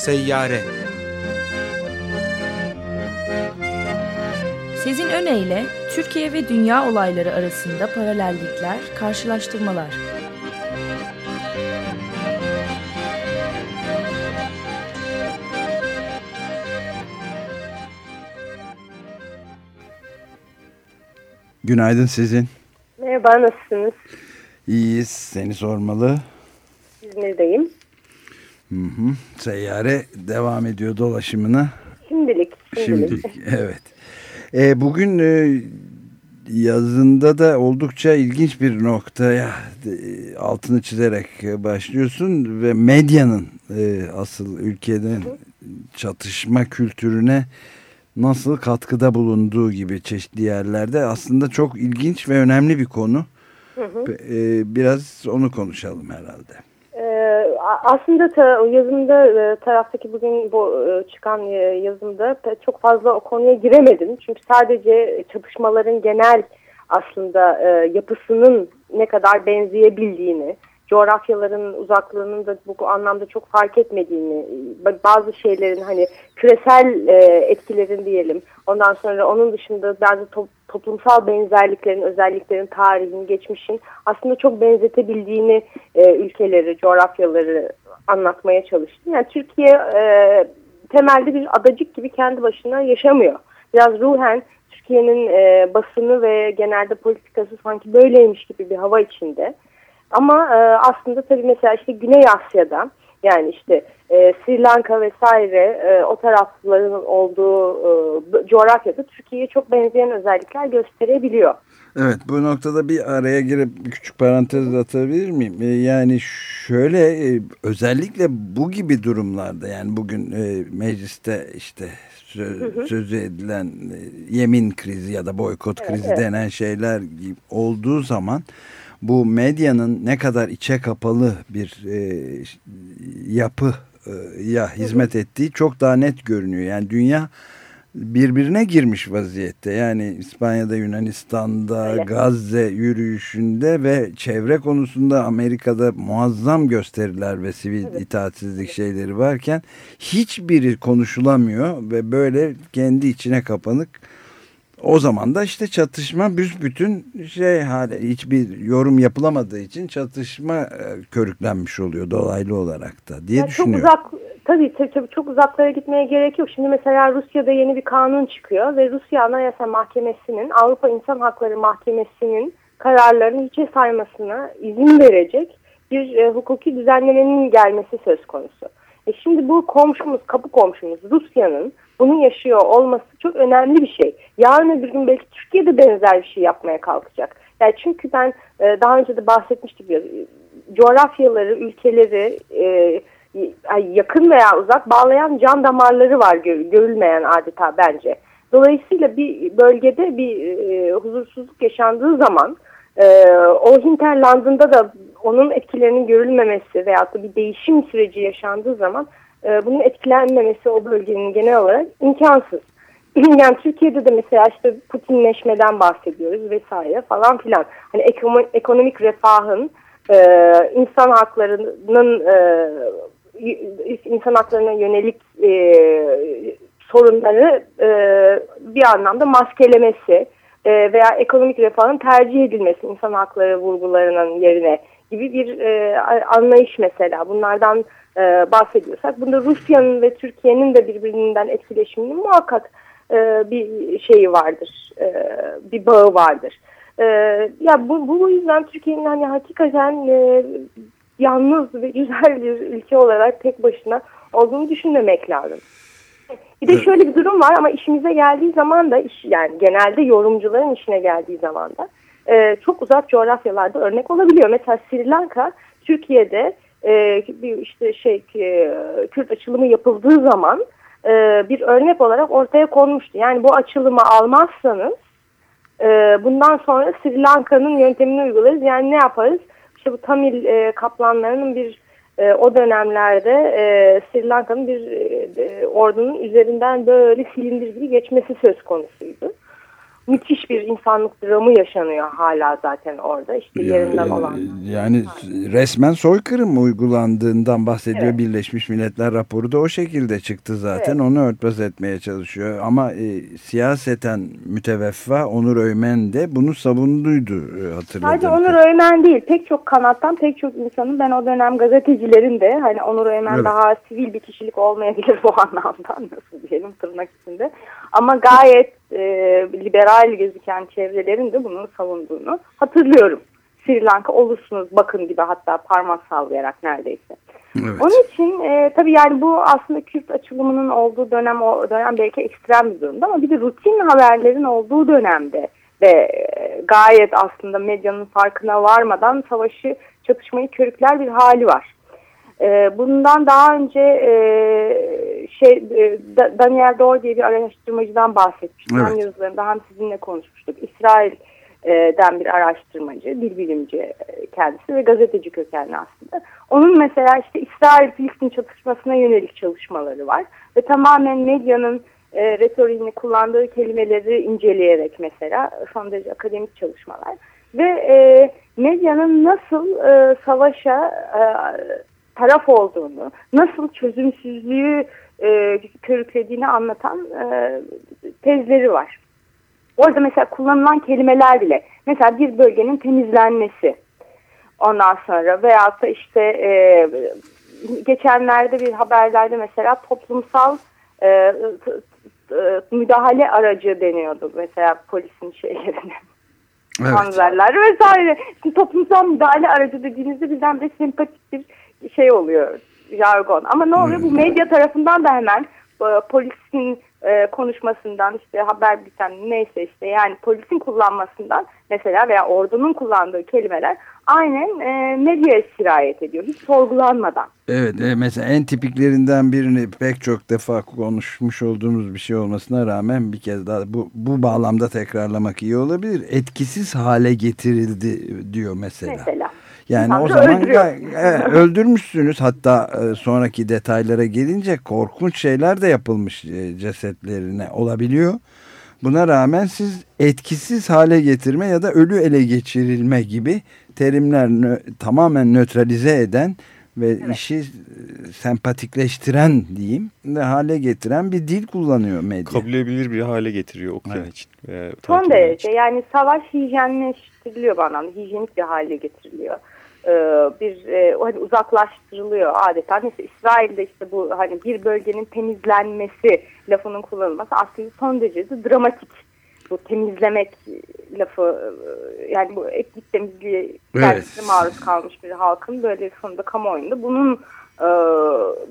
Seyyare Sezin Öne Türkiye ve dünya olayları arasında paralellikler, karşılaştırmalar. Günaydın sizin. Merhaba, nasılsınız? İyiyiz, seni sormalı. İzmir'deyim. Hı hı. Seyyare devam ediyor dolaşımına. Şimdilik. Şimdilik, şimdilik evet. E, bugün e, yazında da oldukça ilginç bir noktaya e, altını çizerek başlıyorsun ve medyanın e, asıl ülkeden çatışma kültürüne nasıl katkıda bulunduğu gibi çeşitli yerlerde aslında çok ilginç ve önemli bir konu. Hı hı. E, biraz onu konuşalım herhalde. Aslında ta, yazımda e, taraftaki bugün bu e, çıkan e, yazımda çok fazla o konuya giremedim. Çünkü sadece çatışmaların genel aslında yapısının ne kadar benzeyebildiğini, coğrafyaların uzaklığının da bu anlamda çok fark etmediğini, bazı şeylerin hani küresel etkilerin diyelim, ondan sonra onun dışında bazı to toplumsal benzerliklerin, özelliklerin, tarihin, geçmişin aslında çok benzetebildiğini e, ülkeleri, coğrafyaları anlatmaya çalıştım. Yani Türkiye e, temelde bir adacık gibi kendi başına yaşamıyor. Biraz ruhen Türkiye'nin e, basını ve genelde politikası sanki böyleymiş gibi bir hava içinde. Ama e, aslında tabii mesela işte Güney Asya'da yani işte e, Sri Lanka vesaire e, o tarafların olduğu e, coğrafyada Türkiye'ye çok benzeyen özellikler gösterebiliyor. Evet bu noktada bir araya girip küçük parantez atabilir miyim? E, yani şöyle e, özellikle bu gibi durumlarda yani bugün e, mecliste işte söz, hı hı. sözü edilen e, yemin krizi ya da boykot krizi evet. denen şeyler olduğu zaman bu medyanın ne kadar içe kapalı bir e, yapı e, ya hizmet ettiği çok daha net görünüyor. Yani dünya birbirine girmiş vaziyette. Yani İspanya'da, Yunanistan'da, Öyle. Gazze yürüyüşünde ve çevre konusunda Amerika'da muazzam gösteriler ve sivil evet. itaatsizlik şeyleri varken hiçbiri konuşulamıyor ve böyle kendi içine kapanık o zaman da işte çatışma büsbütün şey hale hiçbir yorum yapılamadığı için çatışma e, körüklenmiş oluyor dolaylı olarak da diye yani düşünüyorum. Çok uzak tabii, tabii tabii çok uzaklara gitmeye gerek yok. Şimdi mesela Rusya'da yeni bir kanun çıkıyor ve Rusya Anayasa Mahkemesi'nin Avrupa İnsan Hakları Mahkemesi'nin kararlarını hiçe saymasına izin verecek bir e, hukuki düzenlemenin gelmesi söz konusu. E şimdi bu komşumuz, kapı komşumuz Rusya'nın bunu yaşıyor olması çok önemli bir şey. Yarın öbür gün belki Türkiye'de benzer bir şey yapmaya kalkacak. Yani çünkü ben e, daha önce de bahsetmiştim ya, coğrafyaları, ülkeleri e, yakın veya uzak bağlayan can damarları var görülmeyen adeta bence. Dolayısıyla bir bölgede bir e, huzursuzluk yaşandığı zaman e, o hinterlandında da onun etkilerinin görülmemesi veyahut da bir değişim süreci yaşandığı zaman e, bunun etkilenmemesi o bölgenin genel olarak imkansız. yani Türkiye'de de mesela işte Putinleşmeden bahsediyoruz vesaire falan filan. Hani ekonomik refahın, e, insan haklarının e, insan haklarına yönelik e, sorunları e, bir anlamda maskelemesi e, veya ekonomik refahın tercih edilmesi insan hakları vurgularının yerine gibi bir e, anlayış mesela. Bunlardan e, bahsediyorsak bunda Rusya'nın ve Türkiye'nin de birbirinden etkileşiminin muhakkak e, bir şeyi vardır, e, bir bağı vardır. E, ya bu, bu yüzden Türkiye'nin hani hakikaten e, yalnız ve güzel bir ülke olarak tek başına olduğunu düşünmemek lazım. Bir de şöyle bir durum var ama işimize geldiği zaman da iş, yani genelde yorumcuların işine geldiği zaman da e, çok uzak coğrafyalarda örnek olabiliyor. Mesela Sri Lanka Türkiye'de e, bir işte şey e, Kürt açılımı yapıldığı zaman e, bir örnek olarak ortaya konmuştu. Yani bu açılımı almazsanız e, bundan sonra Sri Lanka'nın yöntemini uygularız. Yani ne yaparız? İşte bu Tamil e, kaplanlarının bir e, o dönemlerde e, Sri Lanka'nın bir e, ordunun üzerinden böyle silindir gibi geçmesi söz konusuydu. Müthiş bir insanlık dramı yaşanıyor hala zaten orada. İşte yerinden yani, olan. Yani resmen soykırım uygulandığından bahsediyor evet. Birleşmiş Milletler raporu da o şekilde çıktı zaten. Evet. Onu örtbas etmeye çalışıyor. Ama e, siyaseten müteveffa Onur Öymen de bunu savunduydu e, hatırladım. Sadece Onur Öymen değil. Pek çok kanattan pek çok insanın ben o dönem gazetecilerin de hani Onur Öymen evet. daha sivil bir kişilik olmayabilir bu anlamda nasıl diyelim tırnak içinde. Ama gayet e, liberal gözüken çevrelerin de bunu savunduğunu hatırlıyorum. Sri Lanka olursunuz bakın gibi hatta parmak sallayarak neredeyse. Evet. Onun için e, tabii yani bu aslında Kürt açılımının olduğu dönem o dönem belki ekstrem bir durumda ama bir de rutin haberlerin olduğu dönemde ve e, gayet aslında medyanın farkına varmadan savaşı çatışmayı körükler bir hali var. E, bundan daha önce e, şey e, Daniel Dor diye bir araştırmacıdan bahsetmiştim. Evet. Hem hem sizinle konuşmuştuk. İsrail'den bir araştırmacı, dil bilimci e, kendisi ve gazeteci kökenli aslında. Onun mesela işte İsrail-Filistin çatışmasına yönelik çalışmaları var. Ve tamamen medyanın e, retoriğini kullandığı kelimeleri inceleyerek mesela son derece akademik çalışmalar. Ve e, medyanın nasıl e, savaşa e, taraf olduğunu, nasıl çözümsüzlüğü e, körüklediğini anlatan e, tezleri var. Orada mesela kullanılan kelimeler bile, mesela bir bölgenin temizlenmesi, ondan sonra veyahut da işte e, geçenlerde bir haberlerde mesela toplumsal e, e, müdahale aracı deniyordu mesela polisin şeylerine. Evet. Panzerler vesaire. Şimdi toplumsal müdahale aracı dediğinizde birden bir sempatik bir şey oluyor jargon. Ama ne oluyor? Bu hmm. medya tarafından da hemen e, polisin e, konuşmasından işte haber biten neyse işte yani polisin kullanmasından mesela veya ordunun kullandığı kelimeler aynen e, medyaya sirayet ediyor. Hiç sorgulanmadan. Evet e, mesela en tipiklerinden birini pek çok defa konuşmuş olduğumuz bir şey olmasına rağmen bir kez daha bu, bu bağlamda tekrarlamak iyi olabilir. Etkisiz hale getirildi diyor mesela. Mesela. Yani o zaman evet, öldürmüşsünüz hatta e, sonraki detaylara gelince korkunç şeyler de yapılmış e, cesetlerine olabiliyor. Buna rağmen siz etkisiz hale getirme ya da ölü ele geçirilme gibi terimler nö tamamen nötralize eden ve evet. işi e, sempatikleştiren diyeyim de hale getiren bir dil kullanıyor medya. Kabul edebilir bir hale getiriyor okuyan evet. için. Son derece yani savaş hijyenleştiriliyor bana hijyenik bir hale getiriliyor. E, bir e, hani uzaklaştırılıyor adeta. Mesela İsrail'de işte bu hani bir bölgenin temizlenmesi lafının kullanılması aslında son derece de dramatik. Bu temizlemek lafı e, yani bu etnik temizliğe evet. maruz kalmış bir halkın böyle sonunda kamuoyunda bunun ee,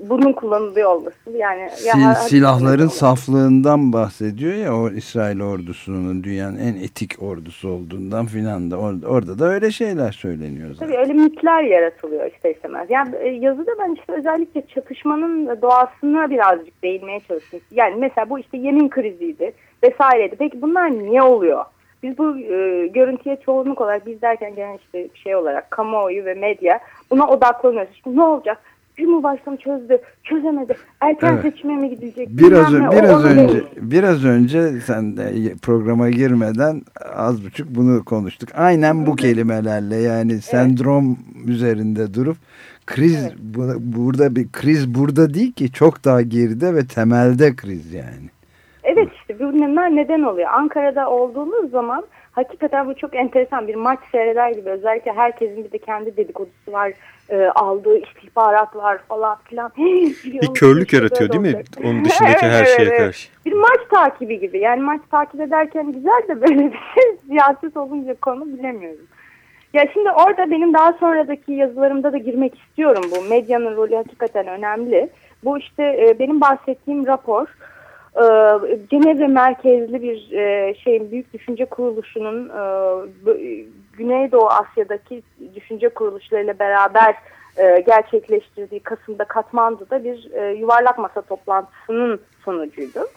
bunun kullanılıyor olması yani Sil, ya, silahların saflığından bahsediyor ya o İsrail ordusunun dünyanın en etik ordusu olduğundan filan da orada, orada da öyle şeyler söyleniyor zaten. Tabii öyle mitler yaratılıyor işte istemez. Yani e, yazıda ben işte özellikle çatışmanın doğasına birazcık değinmeye çalıştım. Yani mesela bu işte yemin kriziydi vesaireydi. Peki bunlar niye oluyor? Biz bu e, görüntüye çoğunluk olarak biz derken gene işte şey olarak kamuoyu ve medya buna odaklanıyoruz. İşte ne olacak? Cumhurbaşkanı çözdü, çözemedi. Erken evet. seçime mi gidecek? Biraz, ön, biraz önce değil. biraz önce sen de programa girmeden az buçuk bunu konuştuk. Aynen bu kelimelerle yani evet. sendrom üzerinde durup kriz evet. bu, burada bir kriz burada değil ki çok daha geride ve temelde kriz yani. Evet işte bunlar neden oluyor? Ankara'da olduğunuz zaman hakikaten bu çok enteresan bir maç seyreder gibi özellikle herkesin bir de kendi dedikodusu var e, aldığı istihbarat var falan filan. bir körlük yaratıyor değil mi? Onun dışındaki her şeye evet. karşı. Bir maç takibi gibi. Yani maç takip ederken güzel de böyle bir şey siyaset olunca konu bilemiyorum. Ya şimdi orada benim daha sonradaki yazılarımda da girmek istiyorum bu. Medyanın rolü hakikaten önemli. Bu işte e, benim bahsettiğim rapor e, Cenevre merkezli bir şeyin büyük düşünce kuruluşunun Güneydoğu Asya'daki düşünce kuruluşlarıyla beraber e, gerçekleştirdiği Kasım'da Katmandu'da bir e, yuvarlak masa toplantısının sonucuydu.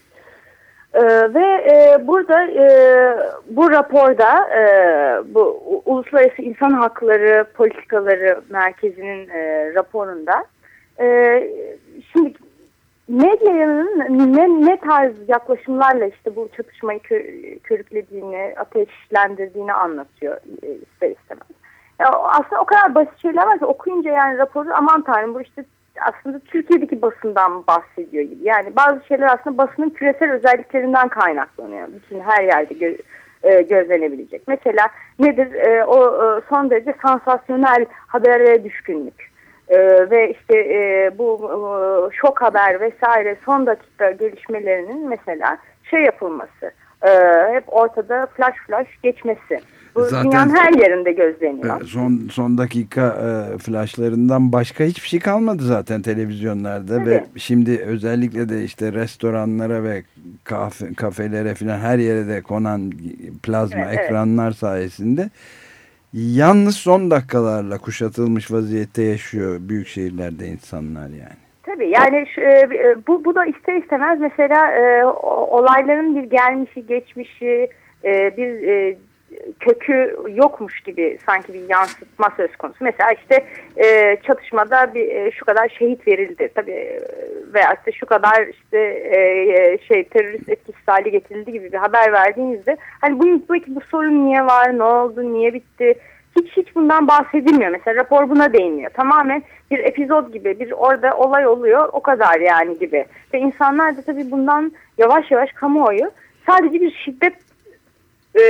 E, ve e, burada e, bu raporda e, bu Uluslararası İnsan Hakları Politikaları Merkezi'nin e, raporunda e, şimdi medyanın ne, ne tarz yaklaşımlarla işte bu çatışmayı kö, körüklediğini, ateşlendirdiğini anlatıyor e, ister istemez. Ya aslında o kadar basit şeyler var ki okuyunca yani raporu aman tanrım bu işte aslında Türkiye'deki basından bahsediyor gibi. Yani bazı şeyler aslında basının küresel özelliklerinden kaynaklanıyor. Bütün her yerde gö e, gözlenebilecek. Mesela nedir? E, o e, son derece sansasyonel habere düşkünlük. E, ve işte e, bu e, şok haber vesaire son dakika gelişmelerinin mesela şey yapılması. E, hep ortada flash flash geçmesi. Bu Zaten, dünyanın her yerinde gözleniyor. Son son dakika e, flashlarından başka hiçbir şey kalmadı zaten televizyonlarda evet. ve şimdi özellikle de işte restoranlara ve kafe, kafelere falan her yere de konan plazma evet, ekranlar evet. sayesinde yalnız son dakikalarla kuşatılmış vaziyette yaşıyor büyük şehirlerde insanlar yani. Tabii yani şu, e, bu, bu da ister istemez mesela e, olayların bir gelmişi geçmişi e, bir e, kökü yokmuş gibi sanki bir yansıtma söz konusu. Mesela işte e, çatışmada bir e, şu kadar şehit verildi tabii e, veya işte şu kadar işte e, e, şey terörist etkisiz hale getirildi gibi bir haber verdiğinizde hani bu, bu, bu sorun niye var, ne oldu, niye bitti hiç hiç bundan bahsedilmiyor. Mesela rapor buna değiniyor. Tamamen bir epizod gibi bir orada olay oluyor o kadar yani gibi. Ve insanlar da tabii bundan yavaş yavaş kamuoyu sadece bir şiddet e,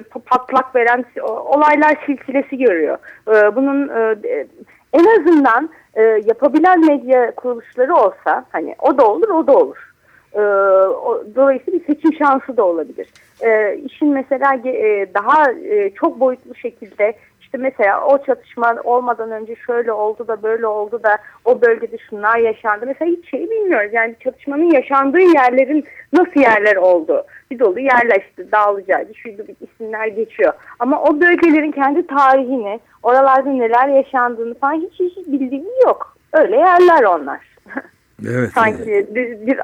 patlak veren olaylar silsilesi görüyor. E, bunun e, en azından e, yapabilen medya kuruluşları olsa hani o da olur o da olur. E, dolayısıyla bir seçim şansı da olabilir. E, işin mesela e, daha e, çok boyutlu şekilde işte mesela o çatışma olmadan önce şöyle oldu da böyle oldu da o bölgede şunlar yaşandı. Mesela hiç şey bilmiyoruz. Yani çatışmanın yaşandığı yerlerin nasıl yerler oldu. Bir dolu yerler işte Dağlıca'ydı, şuydu bir isimler geçiyor. Ama o bölgelerin kendi tarihini, oralarda neler yaşandığını falan hiç, hiç bildiğimiz yok. Öyle yerler onlar. Evet. Sanki. Bir, bir,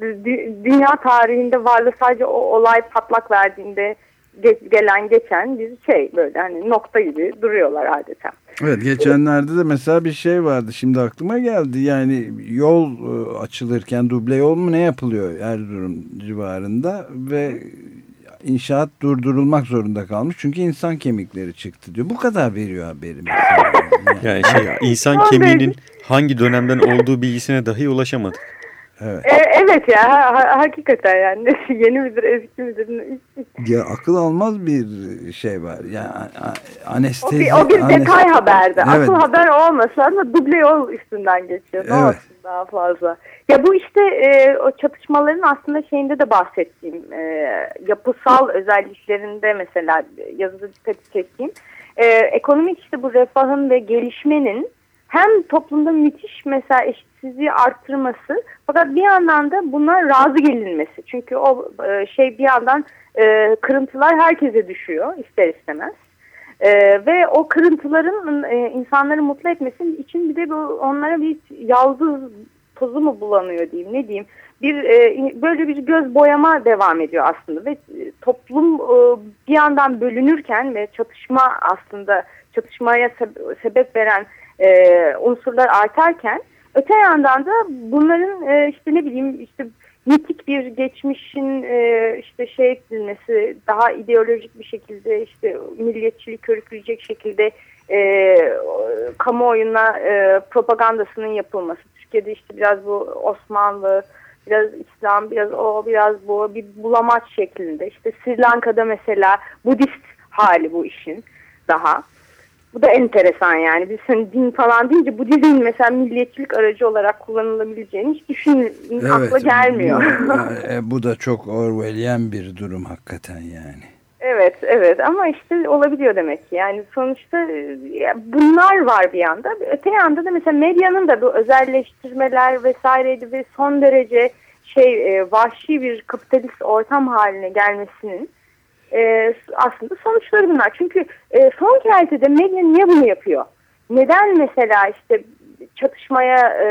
bir, dünya tarihinde varlığı sadece o olay patlak verdiğinde gelen geçen bir şey böyle hani nokta gibi duruyorlar adeta. Evet geçenlerde de mesela bir şey vardı şimdi aklıma geldi yani yol e, açılırken duble yol mu ne yapılıyor Erzurum civarında ve inşaat durdurulmak zorunda kalmış çünkü insan kemikleri çıktı diyor. Bu kadar veriyor haberi mesela. Yani, yani şey insan kemiğinin hangi dönemden olduğu bilgisine dahi ulaşamadık. Evet. E, evet ya ha, hakikaten yani yeni midir eski midir? Ya akıl almaz bir şey var. Yani anestezi. O bir, o bir anestezi. detay haberdi. Evet. Asıl haber olmasa ama duble yol üstünden geçiyor. Ne evet. olsun daha fazla. Ya bu işte e, o çatışmaların aslında şeyinde de bahsettiğim e, yapısal özelliklerinde mesela yazıda dikkat çektiğim e, ekonomik işte bu refahın ve gelişmenin hem toplumda müthiş mesela eşitsizliği arttırması fakat bir yandan da buna razı gelinmesi. Çünkü o e, şey bir yandan e, kırıntılar herkese düşüyor ister istemez. E, ve o kırıntıların e, insanları mutlu etmesi için bir de bu, onlara bir yaldız tozu mu bulanıyor diyeyim ne diyeyim. Bir e, böyle bir göz boyama devam ediyor aslında ve e, toplum e, bir yandan bölünürken ve çatışma aslında çatışmaya sebep veren e, unsurlar artarken öte yandan da bunların e, işte ne bileyim işte mitik bir geçmişin e, işte şey edilmesi daha ideolojik bir şekilde işte milliyetçilik körükleyecek şekilde e, kamuoyuna e, propagandasının yapılması. Türkiye'de işte biraz bu Osmanlı, biraz İslam, biraz o, biraz bu bir bulamaç şeklinde. İşte Sri Lanka'da mesela Budist hali bu işin daha. Bu da enteresan yani. Biz hani din falan deyince bu dinin mesela milliyetçilik aracı olarak kullanılabileceğini hiç düşün evet, akla gelmiyor. Bu, e, bu da çok Orwellian bir durum hakikaten yani. Evet, evet ama işte olabiliyor demek ki. Yani sonuçta e, bunlar var bir yanda. Öte yanda da mesela medyanın da bu özelleştirmeler vesaireydi ve son derece şey e, vahşi bir kapitalist ortam haline gelmesinin e, aslında sonuçları bunlar. Çünkü e, son kertede medya niye bunu yapıyor? Neden mesela işte çatışmaya e,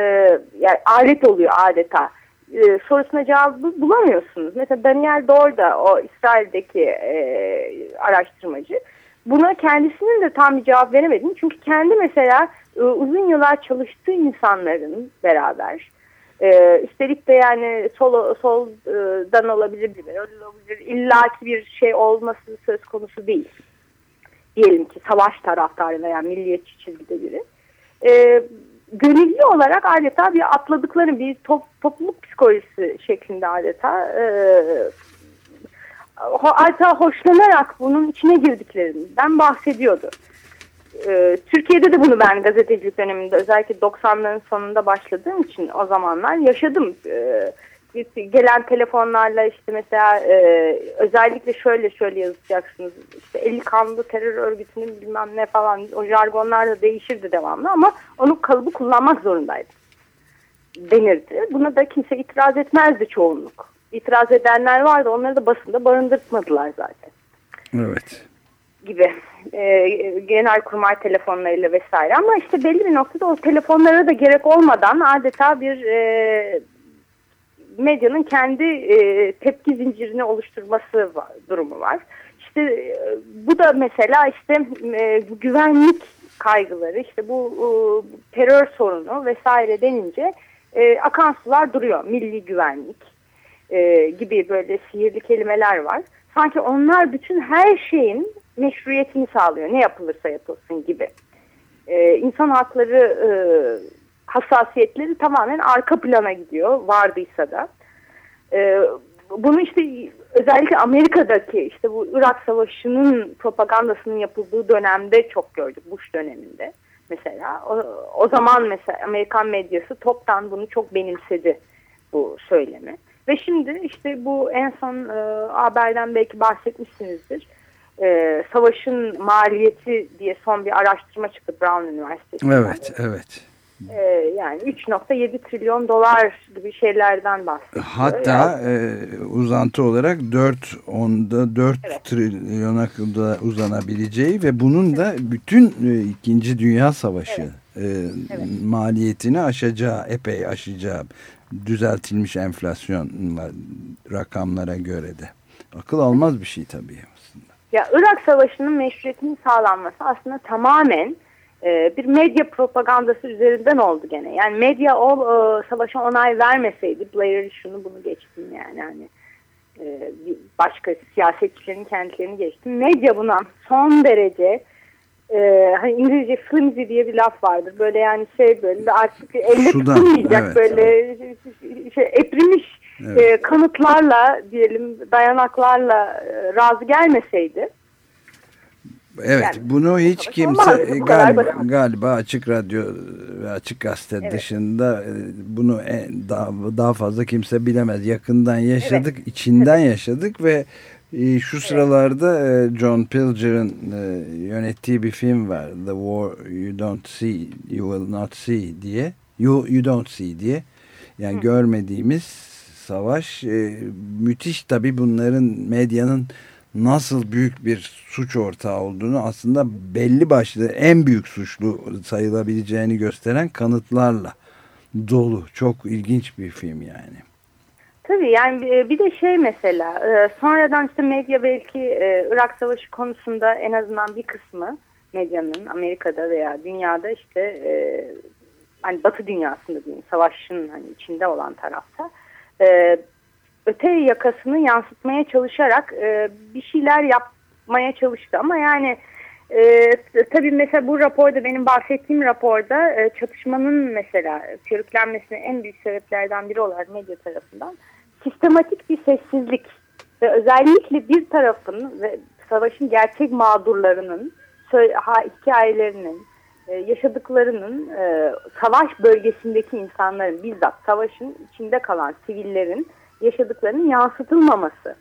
yani alet oluyor adeta? E, sorusuna cevabı bulamıyorsunuz. Mesela Daniel Dorda o İsrail'deki e, araştırmacı buna kendisinin de tam bir cevap veremedi. Çünkü kendi mesela e, uzun yıllar çalıştığı insanların beraber E, üstelik de yani sol, soldan olabilir, liberal olabilir. illaki bir şey olması söz konusu değil. Diyelim ki savaş taraftarı veya milliyetçi çizgide biri. E, gönüllü olarak adeta bir atladıkları bir top, topluluk psikolojisi şeklinde adeta e, adeta hoşlanarak bunun içine girdiklerinden bahsediyordu. Ee, Türkiye'de de bunu ben gazetecilik döneminde özellikle 90'ların sonunda başladığım için o zamanlar yaşadım. Ee, gelen telefonlarla işte mesela e, özellikle şöyle şöyle yazacaksınız işte 50 kanlı terör örgütünün bilmem ne falan o jargonlar da değişirdi devamlı ama onun kalıbı kullanmak zorundaydı denirdi. Buna da kimse itiraz etmezdi çoğunluk. İtiraz edenler vardı onları da basında barındırtmadılar zaten. Evet. Gibi e, genel kurmay telefonlarıyla vesaire ama işte belli bir noktada o telefonlara da gerek olmadan adeta bir e, medyanın kendi e, tepki zincirini oluşturması var, durumu var. İşte e, bu da mesela işte e, güvenlik kaygıları, işte bu e, terör sorunu vesaire denince e, akan sular duruyor. Milli güvenlik e, gibi böyle sihirli kelimeler var. Sanki onlar bütün her şeyin meşruiyetini sağlıyor. Ne yapılırsa yapılsın gibi. E, insan hakları e, hassasiyetleri tamamen arka plana gidiyor vardıysa da. E, bunu işte özellikle Amerika'daki işte bu Irak Savaşı'nın propagandasının yapıldığı dönemde çok gördük Bush döneminde mesela. O, o zaman mesela Amerikan medyası toptan bunu çok benimsedi bu söylemi. Ve şimdi işte bu en son e, haberden belki bahsetmişsinizdir. E, savaşın maliyeti diye son bir araştırma çıktı Brown Üniversitesi. Evet, evet. E, yani 3.7 trilyon dolar gibi şeylerden bahsediyor. Hatta yani, e, uzantı olarak 4 onda 4 evet. trilyona uzanabileceği ve bunun da bütün e, 2. Dünya Savaşı evet. E, evet. maliyetini aşacağı, epey aşacağı düzeltilmiş enflasyon rakamlara göre de. Akıl almaz bir şey tabii aslında. Ya Irak Savaşı'nın meşruiyetinin sağlanması aslında tamamen e, bir medya propagandası üzerinden oldu gene. Yani medya o e, savaşa onay vermeseydi Blair'i şunu bunu geçtim yani hani e, başka siyasetçilerin kendilerini geçtim. Medya buna son derece e, hani İngilizce flimsy diye bir laf vardır. Böyle yani şey böyle artık elle tutulmayacak evet, böyle evet. şey eprimiş evet. e, kanıtlarla diyelim dayanaklarla e, razı gelmeseydi Evet yani, bunu hiç kimse e, galiba, galiba Açık Radyo ve Açık Gazete evet. dışında e, bunu daha, daha fazla kimse bilemez. Yakından yaşadık, evet. içinden evet. yaşadık ve e, şu sıralarda John Pilger'ın yönettiği bir film var. The War You Don't See, You Will Not See diye. You, you Don't See diye. Yani Hı. görmediğimiz savaş. Müthiş tabii bunların medyanın nasıl büyük bir suç ortağı olduğunu aslında belli başlı en büyük suçlu sayılabileceğini gösteren kanıtlarla dolu. Çok ilginç bir film yani. Tabii yani bir de şey mesela e, sonradan işte medya belki e, Irak Savaşı konusunda en azından bir kısmı medyanın Amerika'da veya dünyada işte e, hani Batı dünyasında diyeyim savaşın hani içinde olan tarafta öte yakasını yansıtmaya çalışarak e, bir şeyler yapmaya çalıştı. Ama yani e, tabii mesela bu raporda benim bahsettiğim raporda e, çatışmanın mesela körüklenmesine en büyük sebeplerden biri olarak medya tarafından sistematik bir sessizlik ve özellikle bir tarafın ve savaşın gerçek mağdurlarının hikayelerinin e, yaşadıklarının e, savaş bölgesindeki insanların bizzat savaşın içinde kalan sivillerin yaşadıklarının yansıtılmaması.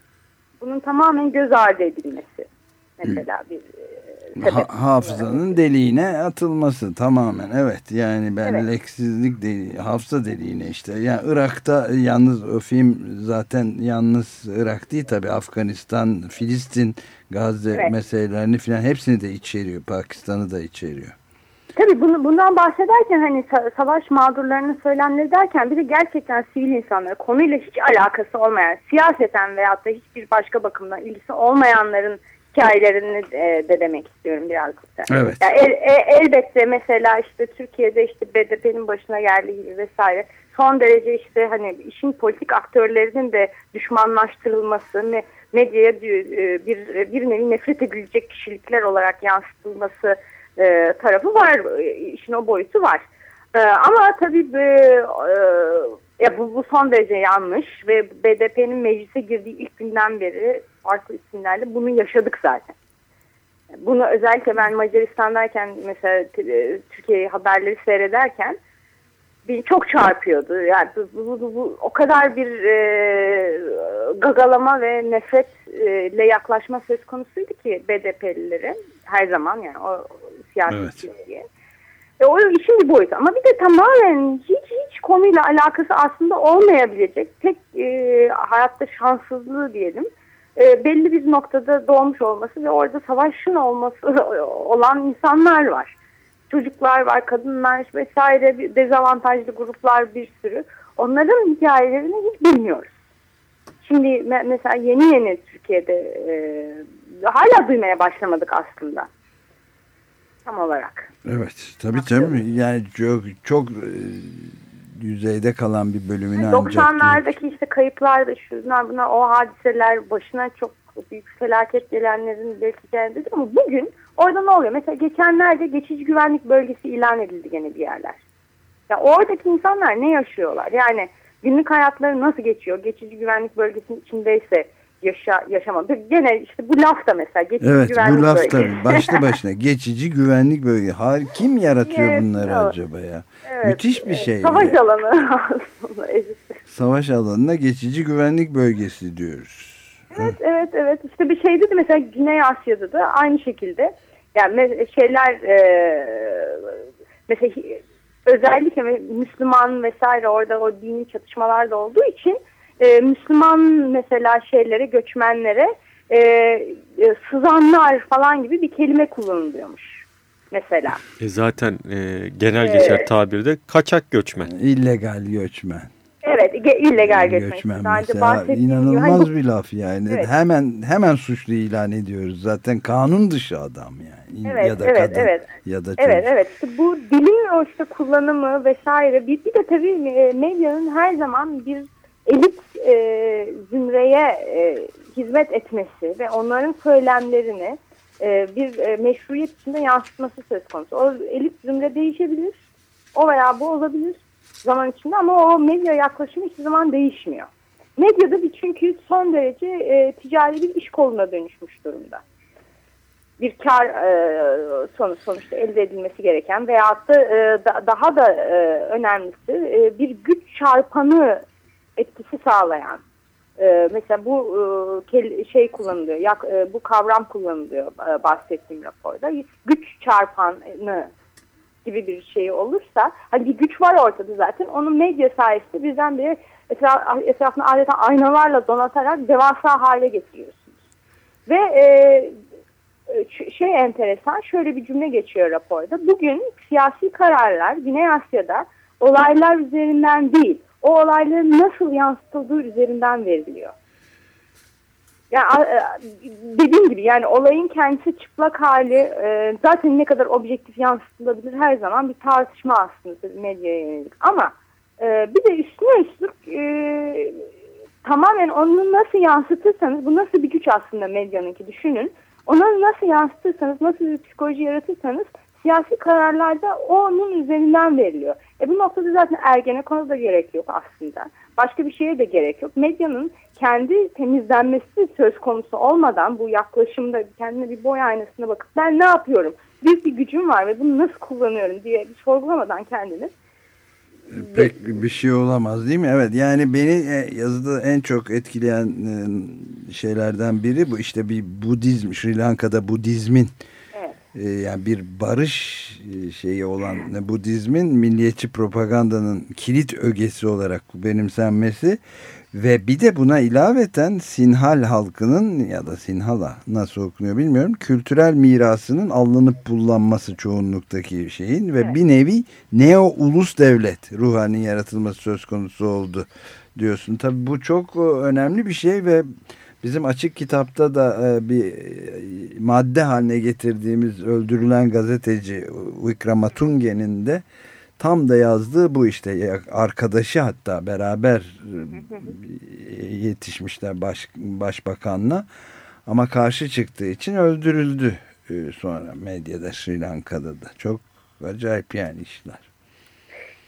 Bunun tamamen göz ardı edilmesi. Mesela bir e, sebep. Ha, hafızanın deliğine atılması tamamen evet yani ben evet. leksizlik deliği, hafıza deliğine işte yani Irak'ta yalnız o film zaten yalnız Irak değil tabi Afganistan, Filistin, Gazze evet. meselelerini filan hepsini de içeriyor Pakistan'ı da içeriyor. Tabii bunu, bundan bahsederken hani savaş mağdurlarının söylemleri derken bir de gerçekten sivil insanlara konuyla hiç alakası olmayan, siyaseten veyahut da hiçbir başka bakımdan ilgisi olmayanların hikayelerini de demek istiyorum birazcık da. Evet. Ya el, e, elbette mesela işte Türkiye'de işte BDP'nin başına geldiği gibi vesaire son derece işte hani işin politik aktörlerinin de düşmanlaştırılması, medyaya e, bir, bir nevi nefret edilecek kişilikler olarak yansıtılması e, tarafı var. E, işin o boyutu var. Ama tabii e, bu, bu son derece yanlış ve BDP'nin meclise girdiği ilk günden beri farklı isimlerle bunu yaşadık zaten. Bunu özellikle ben Macaristan'dayken mesela e, Türkiye haberleri seyrederken beni çok çarpıyordu. Yani bu, bu, bu, bu o kadar bir e, gagalama ve nefretle e, yaklaşma söz konusuydu ki BDP'lilerin her zaman yani o siyasi evet. Türkiye. E, o işin bir boyutu ama bir de tamamen hiç hiç konuyla alakası aslında olmayabilecek tek e, hayatta şanssızlığı diyelim e, belli bir noktada doğmuş olması ve orada savaşın olması olan insanlar var. Çocuklar var, kadınlar vesaire dezavantajlı gruplar bir sürü. Onların hikayelerini hiç bilmiyoruz. Şimdi mesela yeni yeni Türkiye'de e, hala duymaya başlamadık aslında. Tam olarak. Evet tabii tabii yani çok çok e, yüzeyde kalan bir bölümünü 90'lardaki işte kayıplar da şunlar buna o hadiseler başına çok büyük felaket gelenlerin belki geldi ama bugün orada ne oluyor? Mesela geçenlerde geçici güvenlik bölgesi ilan edildi gene bir yerler. Ya oradaki insanlar ne yaşıyorlar? Yani günlük hayatları nasıl geçiyor? Geçici güvenlik bölgesinin içindeyse yaşa, yaşamadı. Gene işte bu laf da mesela geçici evet, güvenlik bu laf bölgesi. tabii başlı başına geçici güvenlik bölgesi. Har kim yaratıyor evet, bunları evet. acaba ya? Evet, Müthiş bir şey. Savaş ya. alanı aslında. Savaş alanına geçici güvenlik bölgesi diyoruz. Evet, evet, evet. İşte bir şeydi de mesela Güney Asya'da da aynı şekilde. Yani şeyler e, mesela özellikle Müslüman vesaire orada o dini çatışmalar da olduğu için e, Müslüman mesela şeylere, göçmenlere e, e, sızanlar falan gibi bir kelime kullanılıyormuş mesela. E zaten e, genel geçer evet. tabirde kaçak göçmen. İllegal göçmen. Evet, illegal göçmen. göçmen mesela inanılmaz gibi. bir laf yani. Evet. Hemen hemen suçlu ilan ediyoruz. Zaten kanun dışı adam yani. Evet, ya da evet, kadın evet. ya da çocuk. Evet, evet. İşte bu dilin o işte kullanımı vesaire bir, bir de tabii e, medyanın her zaman bir elit e, zümreye e, hizmet etmesi ve onların söylemlerini e, bir e, meşruiyet içinde yansıtması söz konusu. O elit zümre değişebilir. O veya bu olabilir zaman içinde ama o medya yaklaşımı hiçbir zaman değişmiyor. Medyada bir çünkü son derece e, ticari bir iş koluna dönüşmüş durumda. Bir kar e, sonuç sonuçta elde edilmesi gereken veyahut da, e, da daha da e, önemlisi e, bir güç çarpanı etkisi sağlayan e, mesela bu e, şey kullanılıyor, yak, e, bu kavram kullanılıyor e, bahsettiğim raporda. Güç çarpanı gibi bir şey olursa, hani bir güç var ortada zaten, onun medya sayesinde birdenbire etraf, etrafını adeta aynalarla donatarak devasa hale getiriyorsunuz. Ve e, şey enteresan, şöyle bir cümle geçiyor raporda. Bugün siyasi kararlar Güney Asya'da olaylar üzerinden değil, o olayların nasıl yansıtıldığı üzerinden veriliyor. Yani e, dediğim gibi yani olayın kendisi çıplak hali e, zaten ne kadar objektif yansıtılabilir her zaman bir tartışma aslında medyaya yönelik. Ama e, bir de üstüne üstlük tamamen onu nasıl yansıtırsanız bu nasıl bir güç aslında medyanınki düşünün. Onu nasıl yansıtırsanız nasıl bir psikoloji yaratırsanız siyasi kararlarda onun üzerinden veriliyor. E bu noktada zaten Ergenekon'a da gerek yok aslında. Başka bir şeye de gerek yok. Medyanın kendi temizlenmesi söz konusu olmadan bu yaklaşımda kendine bir boy aynasına bakıp ben ne yapıyorum? Büyük bir gücüm var ve bunu nasıl kullanıyorum diye bir sorgulamadan kendini Pek bir şey olamaz değil mi? Evet yani beni e, yazıda en çok etkileyen e, şeylerden biri bu işte bir Budizm Sri Lanka'da Budizmin yani bir barış e, şeyi olan Budizmin milliyetçi propagandanın kilit ögesi olarak benimsenmesi ve bir de buna ilaveten Sinhal halkının ya da Sinhala nasıl okunuyor bilmiyorum kültürel mirasının alınıp kullanması çoğunluktaki şeyin ve evet. bir nevi neo ulus devlet ruhani yaratılması söz konusu oldu diyorsun. Tabi bu çok önemli bir şey ve bizim açık kitapta da e, bir madde haline getirdiğimiz öldürülen gazeteci Vikramatunge'nin de tam da yazdığı bu işte. Arkadaşı hatta beraber yetişmişler baş, başbakanla. Ama karşı çıktığı için öldürüldü sonra medyada Sri Lanka'da da. Çok acayip yani işler.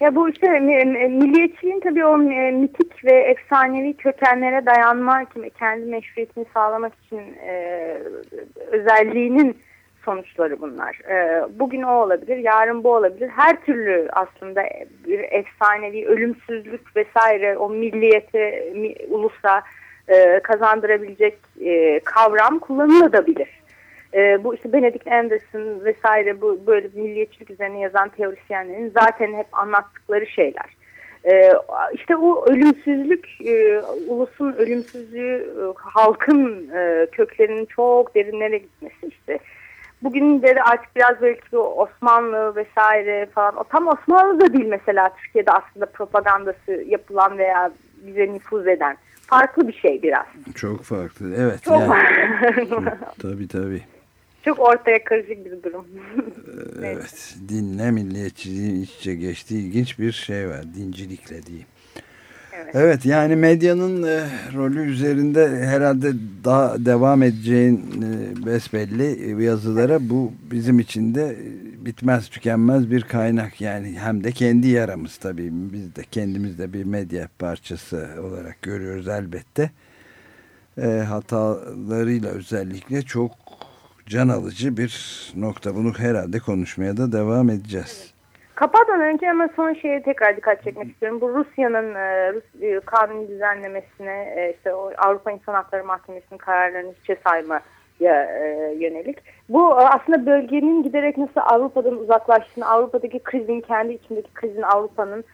Ya bu işte milliyetçiliğin tabii o mitik ve efsanevi kökenlere dayanma kendi meşruiyetini sağlamak için e, özelliğinin sonuçları bunlar. E, bugün o olabilir, yarın bu olabilir. Her türlü aslında bir efsanevi ölümsüzlük vesaire o milliyete, mi, ulusa e, kazandırabilecek e, kavram kullanılabilir. E, bu işte Benedict Anderson vesaire bu böyle milliyetçilik üzerine yazan teorisyenlerin zaten hep anlattıkları şeyler. E, işte o ölümsüzlük, e, ulusun ölümsüzlüğü, e, halkın e, köklerinin çok derinlere gitmesi işte. Bugün de artık biraz belki Osmanlı vesaire falan. O tam Osmanlı da değil mesela Türkiye'de aslında propagandası yapılan veya bize nüfuz eden. Farklı bir şey biraz. Çok farklı. Evet. Çok yani. farklı. tabii tabii. Çok ortaya karışık bir durum. evet. Dinle milliyetçiliğin iç içe geçtiği ilginç bir şey var. Dincilikle diyeyim. Evet. evet yani medyanın e, rolü üzerinde herhalde daha devam edeceğin e, besbelli yazılara bu bizim için de e, bitmez tükenmez bir kaynak yani hem de kendi yaramız tabii biz de kendimiz de bir medya parçası olarak görüyoruz elbette e, hatalarıyla özellikle çok can alıcı bir nokta. Bunu herhalde konuşmaya da devam edeceğiz. Kapatmadan önce ama son şeye tekrar dikkat çekmek istiyorum. Bu Rusya'nın e, Rus, e, kanun düzenlemesine e, işte Avrupa İnsan Hakları Mahkemesi'nin kararlarını hiçe saymaya e, yönelik. Bu aslında bölgenin giderek nasıl Avrupa'dan uzaklaştığını, Avrupa'daki krizin, kendi içindeki krizin Avrupa'nın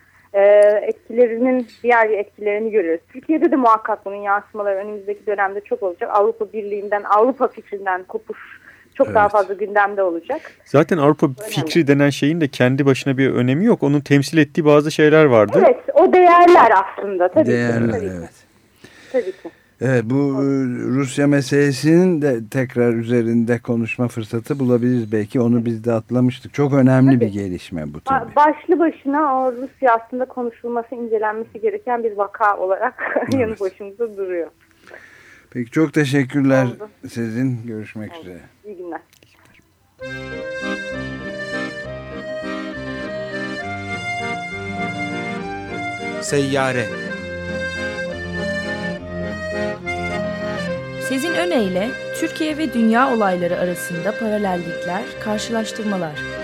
etkilerinin diğer etkilerini görüyoruz. Türkiye'de de muhakkak bunun yansımaları önümüzdeki dönemde çok olacak. Avrupa Birliği'nden, Avrupa fikrinden kopuş çok evet. daha fazla gündemde olacak. Zaten Avrupa Önemli. fikri denen şeyin de kendi başına bir önemi yok. Onun temsil ettiği bazı şeyler vardı. Evet, o değerler aslında tabii değerler, ki. Tabii evet. Ki. Tabii ki. Evet bu e, Rusya meselesinin de tekrar üzerinde konuşma fırsatı bulabiliriz belki. Onu biz de atlamıştık. Çok önemli tabii. bir gelişme bu tabii. Başlı başına o Rusya aslında konuşulması, incelenmesi gereken bir vaka olarak evet. yanı başımızda duruyor. Peki çok teşekkürler Oldu. sizin. Görüşmek Oldu. üzere. İyi günler. Seyyare Sezin Öne Türkiye ve dünya olayları arasında paralellikler, karşılaştırmalar.